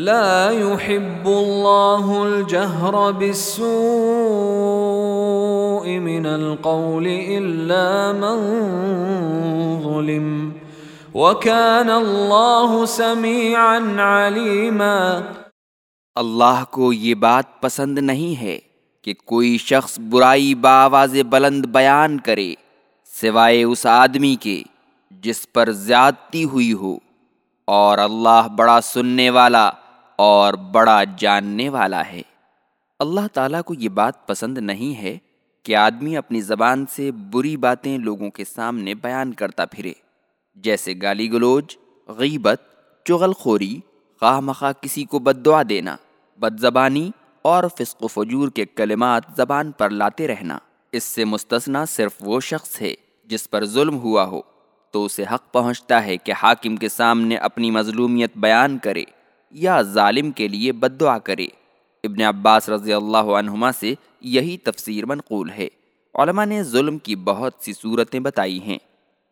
لا يحب الله الجهر بالسوء من القول إلا من ظلم وكان الله سميعا عليما اللہ کو یہ بات پسند نہیں ہے کہ کوئی شخص برائی باواز بلند بیان کرے سوائے اس آدمی کے جس پر زیادتی ہوئی ہو اور اللہ بڑا سننے والا اور بڑا جاننے والا ہے۔ اللہ تعالیٰ کو یہ بات پسند نہیں ہے کہ آدمی اپنی زبان سے بری باتیں لوگوں کے سامنے بیان کرتا پھرے، جیسے گالی گلوچ، غیبت چغل خوری خواہ مخواہ کسی کو بد دعا دینا بد زبانی اور فسق و فجور کے کلمات زبان پر لاتے رہنا۔ اس سے مستثنا صرف وہ شخص ہے جس پر ظلم ہوا ہو، تو اسے حق پہنچتا ہے کہ حاکم کے سامنے اپنی مظلومیت بیان کرے۔ یا ظالم کے لیے بد دعا کرے۔ ابن عباس رضی اللہ عنہما سے یہی تفسیر منقول ہے۔ علماء نے ظلم کی بہت سی صورتیں بتائی ہیں۔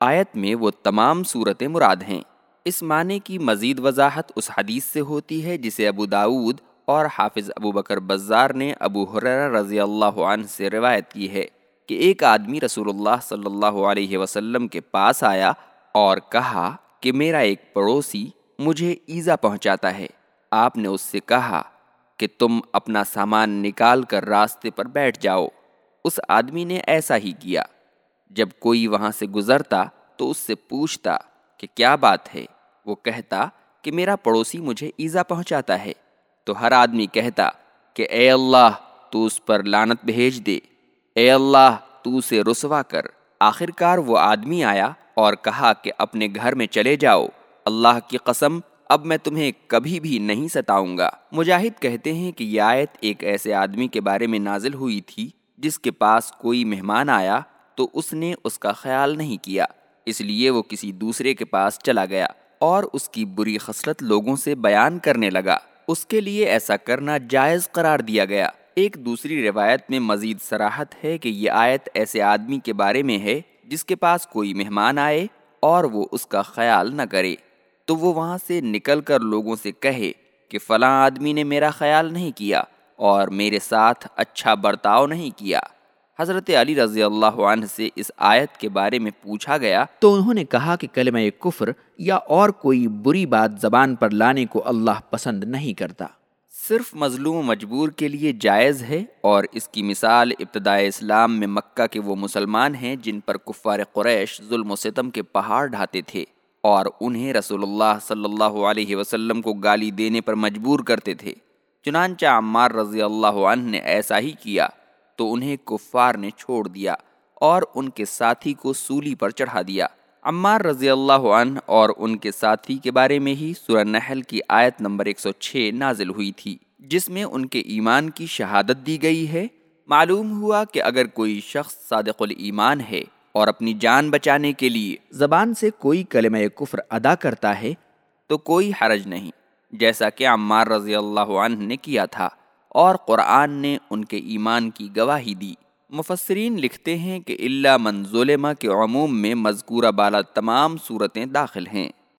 آیت میں وہ تمام صورتیں مراد ہیں۔ اس معنی کی مزید وضاحت اس حدیث سے ہوتی ہے جسے ابو داود اور حافظ ابو بکر بزار نے ابو حرر رضی اللہ عنہ سے روایت کی ہے کہ ایک آدمی رسول اللہ صلی اللہ علیہ وسلم کے پاس آیا اور کہا کہ میرا ایک پڑوسی مجھے ایزا پہنچاتا ہے۔ آپ نے اس سے کہا کہ تم اپنا سامان نکال کر راستے پر بیٹھ جاؤ۔ اس آدمی نے ایسا ہی کیا۔ جب کوئی وہاں سے گزرتا تو اس سے پوچھتا کہ کیا بات ہے؟ وہ کہتا کہ میرا پڑوسی مجھے ایزا پہنچاتا ہے۔ تو ہر آدمی کہتا کہ اے اللہ، تو اس پر لانت بھیج دے۔ اے اللہ، تو اسے رسوا کر۔ آخر کار وہ آدمی آیا اور کہا کہ اپنے گھر میں چلے جاؤ۔ اللہ کی قسم اب میں تمہیں کبھی بھی نہیں ستاؤں گا۔ مجاہد کہتے ہیں کہ یہ آیت ایک ایسے آدمی کے بارے میں نازل ہوئی تھی جس کے پاس کوئی مہمان آیا تو اس نے اس کا خیال نہیں کیا۔ اس لیے وہ کسی دوسرے کے پاس چلا گیا اور اس کی بری خصلت لوگوں سے بیان کرنے لگا۔ اس کے لیے ایسا کرنا جائز قرار دیا گیا۔ ایک دوسری روایت میں مزید سراحت ہے کہ یہ آیت ایسے آدمی کے بارے میں ہے جس کے پاس کوئی مہمان آئے اور وہ اس کا خیال نہ کرے۔ تو وہ وہاں سے نکل کر لوگوں سے کہے کہ فلاں آدمی نے میرا خیال نہیں کیا اور میرے ساتھ اچھا برتاؤ نہیں کیا۔ حضرت علی رضی اللہ عنہ سے اس آیت کے بارے میں پوچھا گیا۔ تو انہوں نے کہا کہ کلمہ کفر یا اور کوئی بری بات زبان پر لانے کو اللہ پسند نہیں کرتا۔ صرف مظلوم مجبور کے لیے جائز ہے اور اس کی مثال ابتدائے اسلام میں مکہ کے وہ مسلمان ہیں جن پر کفار قریش ظلم و ستم کے پہاڑ ڈھاتے تھے۔ اور انہیں رسول اللہ صلی اللہ علیہ وسلم کو گالی دینے پر مجبور کرتے تھے۔ چنانچہ عمار رضی اللہ عنہ نے ایسا ہی کیا تو انہیں کفار نے چھوڑ دیا اور ان کے ساتھی کو سولی پر چڑھا دیا۔ عمار رضی اللہ عنہ اور ان کے ساتھی کے بارے میں ہی سورہ نحل کی آیت نمبر 106 نازل ہوئی تھی، جس میں ان کے ایمان کی شہادت دی گئی ہے۔ معلوم ہوا کہ اگر کوئی شخص صادق الایمان ہے اور اپنی جان بچانے کے لیے زبان سے کوئی کلمہ کفر ادا کرتا ہے تو کوئی حرج نہیں، جیسا کہ عمار رضی اللہ عنہ نے کیا تھا اور قرآن نے ان کے ایمان کی گواہی دی۔ مفسرین لکھتے ہیں کہ اللہ منظلمہ کے عموم میں مذکورہ بالا تمام صورتیں داخل ہیں۔